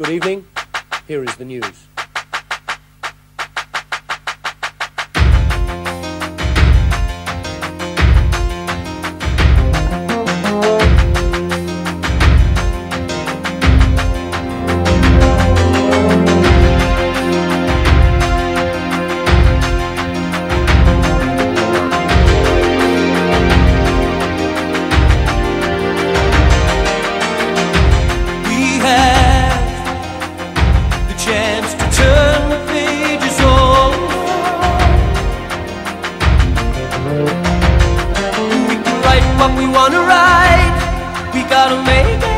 Good evening. Here is the news. what we wanna write, We gotta make